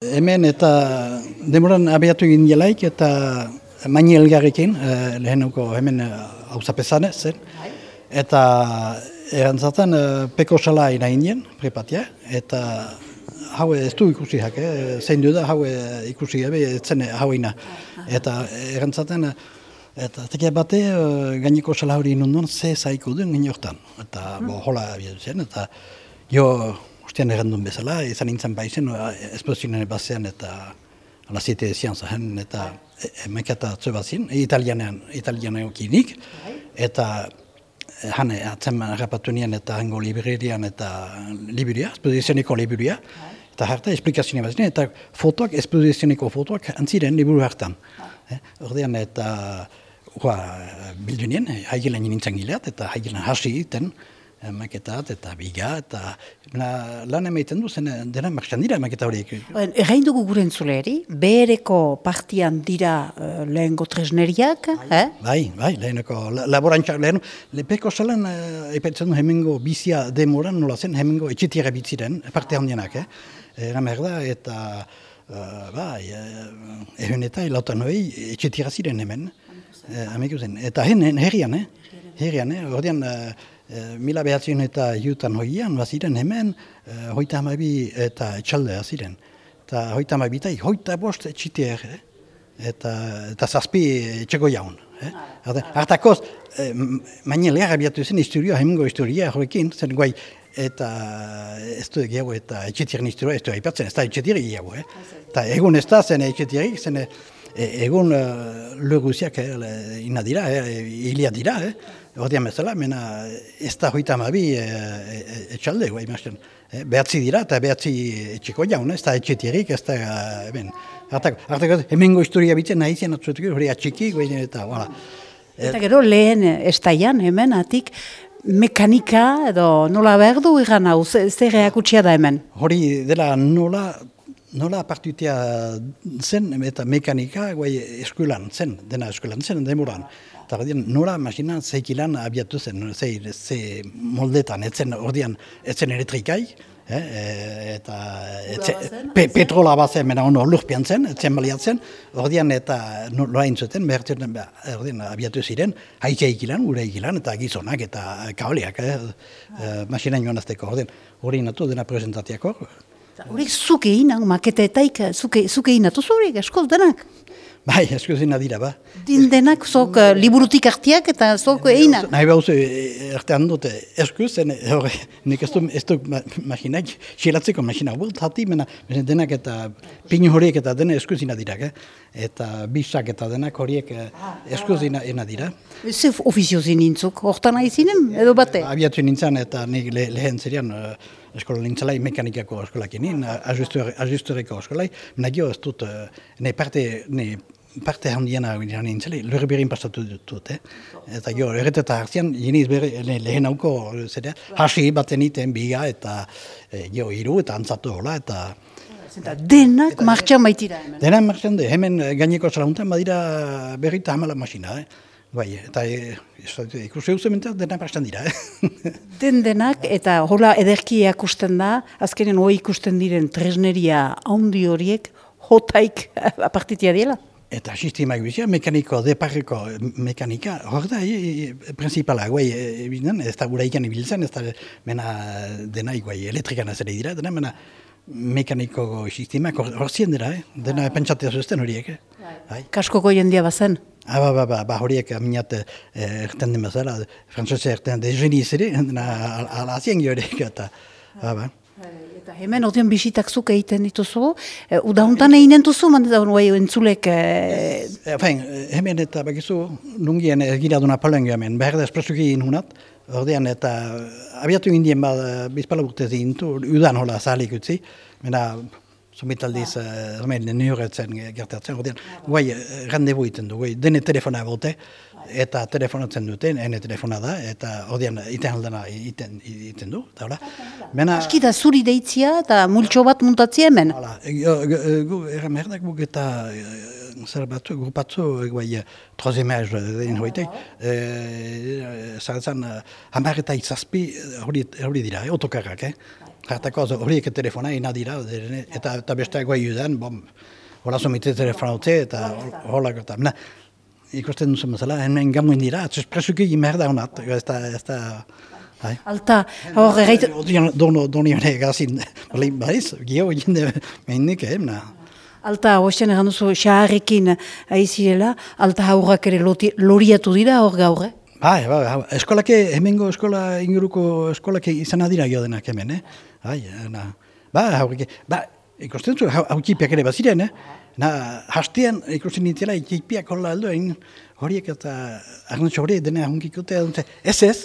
Hemen eta demoran abiatu egin jelaik eta maini elgarrekin, eh, lehenuko hemen hau zapezan zen. Eta erantzatzen eh, peko sala ina indien, prepatia, eta hau ez du ikusi hak, eh? zein du da hau ikusi gabe, zen hau ina. Eta erantzatzen, eta tekia bate gaineko sala hori inunduan, ze zaiko duen gine Eta bo, hola abiatu zen, eta jo ustean errandun bezala, izan nintzen baizen, esposizionen bazean eta ala ziete ezian zahen, eta emeketa atzo bazin, italianean, italianean kinik, eta Hane, atzen rapatu nien eta hango librerian eta liburia, espozizioniko liburia. Eta harta esplikazioa bat eta fotoak, espozizioniko fotoak antziren liburu hartan. Eh, ordean eta ua, bildu nien, haigilen nintzen gileat, eta haigilen hasi egiten, maketat eta biga eta la, lan emaiten du zen dena marxan dira maketa horiek. Errain dugu gure entzuleri, behereko partian dira uh, lehenko tresneriak, bai, eh? Bai, bai, leheneko laborantxak lehen, lepeko salan uh, du hemengo bizia demoran nola zen, hemengo etxetiara bitziren, parte handienak, eh? Era merda eta uh, bai, uh, ehun eta ilautan hoi etxetiara ziren hemen, uh, zen. Eta hen, herrian, eh? Herrian, eh? Ordean, Eh, mila behatzen eta jutan hoian, baziren hemen, uh, hoita hamabi eta etxaldea ziren. Eta hoita hamabi eta hoita bost etxiteer, eh? eta, eta zazpi etxeko jaun. Eh? Artakoz, eh, maine lehar abiatu zen historia, hemengo historia horrekin, zen guai, eta ez du egiago eta etxetiren historia ez du haipatzen, ez da etxetirik egiago. Eh? Eta egun ez da zen etxetirik, zen egun uh, leguziak eh, ina dira, eh, hilia dira, eh? Ordean bezala, mena ez da hoita amabi e, e, etxalde, guai mazten. E, behatzi dira eta behatzi etxeko jaun, ez da etxetirik, ez da, eben. Artako, artako, hemengo historia bitzen nahi zen atzuetuk, hori atxiki, guai eta, wala. Eta gero lehen estaian, hemen, atik, mekanika edo nola behar du igan hau, zer reakutsia da hemen? Hori dela nola, nola partutia zen, eta mekanika, guai eskulan zen, dena eskulan zen, demoran. Eta ordean, nora masina zeikilan abiatu zen, zei, ze moldetan, etzen ordean, etzen elektrikai, eh, e, eta etze, pe, petrola bazen, mena ono lurpian zen, etzen baliatzen, ordean eta nola intzuten, behar zuten, ordean abiatu ziren, haitxe ikilan, ure ikilan, eta gizonak, eta kaoliak, eh, e, masina joan azteko, ordean, hori natu dena presentatiako. Horik zuke inan, maketeetaik, zuke, zuke inatu zurik, eskoz denak. Bai, esko zina dira, ba. Din denak, zok uh, liburutik artiak eta zok eina. Nahi behar zu, ertean dute, esko zen, hori, nik ez du, ez du machinak, xilatzeko machinak, bult hati, mena, denak eta pinu horiek eta dena esko zina dira, eh? eta bisak eta denak horiek esko zina dira. Ze ofizio zinintzuk, hortan nahi zinen, edo bate? Abiatu nintzen eta nik le, lehen zerian, uh, eskola nintzalai mekanikako eskolak inin, ajustureko eskolai, nagio ez dut, ne parte, ne parte handiena nintzalai, lurri berin pasatu dut, eh? Eta jo, erreteta hartzian, jeniz bere, lehen hauko, zerea, hasi baten iten biga, eta jo, iru, eta antzatu hola, eta... Eta denak martxan baitira hemen. Denak martxan de, hemen gaineko zelauntan badira berrita hamala masina, eh? Bai, eta e, ikusi duzu mentea, dena pastan dira. Eh? Den denak, eta hola ederki ikusten da, azkenen hoi ikusten diren tresneria handi horiek, hotaik apartitia dela. Eta sistema bizia, mekaniko, deparreko mekanika, hor da, e, e, principala, guai, e, ez da gura ikan ibiltzen, ez da mena dena, guai, elektrikan azere dira, dena mena mekaniko sistema, hor zien dira, eh? dena ah. pentsatea zuzten horiek. Eh? Bai. Kaskoko jendia bazen? Ah, ba, ba, ba, ba, horiek aminat erten den bezala, frantzose erten de geni zere, ala azien horiek, eta, ba, ba. Eta hemen ordean bisitak zuk egiten dituzu, e, udauntan eginen duzu, mandetan bai entzulek... E... E, fein, hemen eta bakizu, nungien egira duna palen hemen, behar da espresuki inunat, ordean eta abiatu indien bat bizpala urte zintu, udan hola zahalik utzi, mena Zumitaldiz, ah. uh, nehoretzen gertatzen, ordean, guai, randebu iten du, guai, dene telefona bote, eta telefonatzen duten, ene telefona da, eta ordean, iten aldena iten, iten du, eta hola. Mena... Aski da zuri deitzia eta multxo bat muntatzia hemen? Hala, gu, erra merdak guk eta zer batzu, grupatzu, guai, trozemez, den hoitek, zaratzen, hamar eta izazpi hori dira, otokarrak, eh? Jartako horiek telefona ina dira, eta, eta besteak guai judan, bom, hola somite telefona utze, eta hola eta, na, ikusten duzu mazala, hemen gamoen dira, atzuz presuki imerda honat, ez da, ez da, hai. Alta, hor, errait... Dono, doni hone gazin, balein baiz, gio, jende, mehinik, eh, na. Alta, hoxen egan duzu, xaharrekin aizirela, alta haurrak ere loriatu dira hor gaur, eh? Bai, bai, bai, eskolake, hemengo eskola, inguruko eskolake izan adira jo denak hemen, eh? Bai, na, ba, haurike, ba, ikusten zu, haukipiak ere baziren, eh? Na, hastean ikusten nintzela, ikipiak hola aldo, horiek eta arnotxo hori dena hunkikote, ez ez,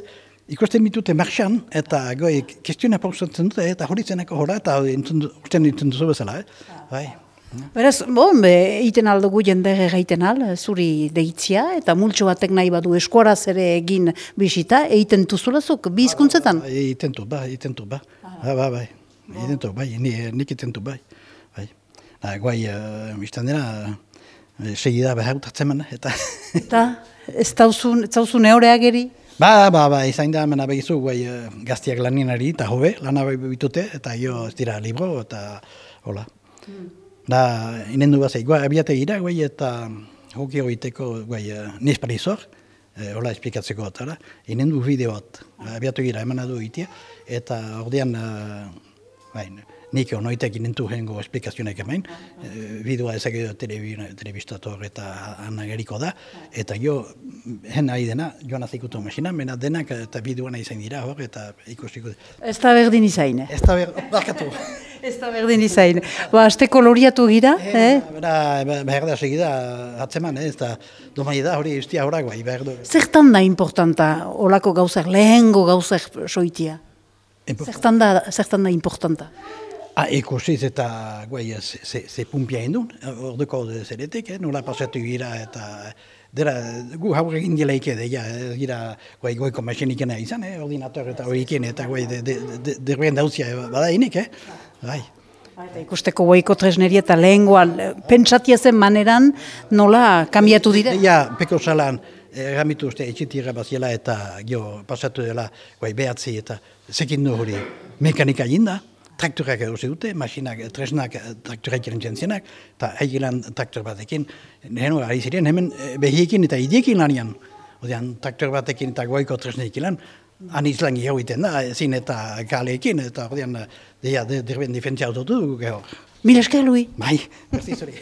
ikusten bitute marxan, eta goi, kestiona pausatzen dute, eta hori zenako hora, eta usten nintzen duzu bezala, eh? Bai. Beraz, bon, be, iten aldugu jendere gaiten al, zuri deitzia, eta multxo batek nahi badu eskuaraz ere egin bisita, eiten tuzulazuk, bi izkuntzetan? Eiten tu, ba, eiten tu, ba, ba, ba, bai, eiten tu, bai, ni, nik bai, bai. Na, guai, uh, biztan dira, uh, segida behar utatzen eta... eta, ez tauzun, ez tauzun eoreak eri? Ba, ba, ba, izain da, mena begizu, guai, uh, gaztiak lanien ari, eta hobe, lan bitute, eta jo, ez dira, libro, eta, hola. Hmm. Da, inen du bazai, guai, abiate gira, guai, eta hoki hoiteko, guai, uh, niz parizor, eh, hola esplikatzeko atara, inen du bideoat, abiatu gira, eman adu itia, eta ordean, uh, bai, nik onoitek inentu jengo esplikazionek hemen, e, bideoa ezak edo telebistator eta anageriko da, eta jo, hen nahi dena, joan azikutu masina, mena denak eta bideoa nahi zain dira hor, eta ikusiko. Ez da berdin izain, eh? Ez da berdin, Ez da berdin izain. Ba, azte koloriatu gira, eh? eh? Bera, behar da segida, atzeman, eh? ez da, domai da, hori ustia horak bai, behar du. Zertan da importanta, olako gauzak, lehengo gauzak soitia? Zertan da, zertan da importanta? Ah, ikusiz eta guai, ze, ze, ze pumpia indun, orduko zeretik, eh? nola pasatu gira eta dira, gu haur egin dilaik edo, ja, gira, guai, goiko masinikena izan, eh? ordinator eta horikin, eta guai, de, de, de, dauzia bada inik, eh? Bai. Eta ikusteko goiko tresneria eta lehengoan, pentsatia zen maneran nola kambiatu dira? Ja, peko salan, erramitu uste etxitira baziela eta gio pasatu dela guai behatzi eta zekin hori mekanika jinda, trakturak edo dute, masinak, tresnak trakturak irentzen zenak, eta haigilan traktor batekin, nehen ari ziren, hemen eh, behiekin eta idiekin lanian, Odean, traktor batekin eta goiko tresneik lan, han izlan gehau iten da, ezin eta kaleekin, eta ordean, deia, derben difentzia autotu, gehor. Mil esker, Lui. Bai, merci zuri.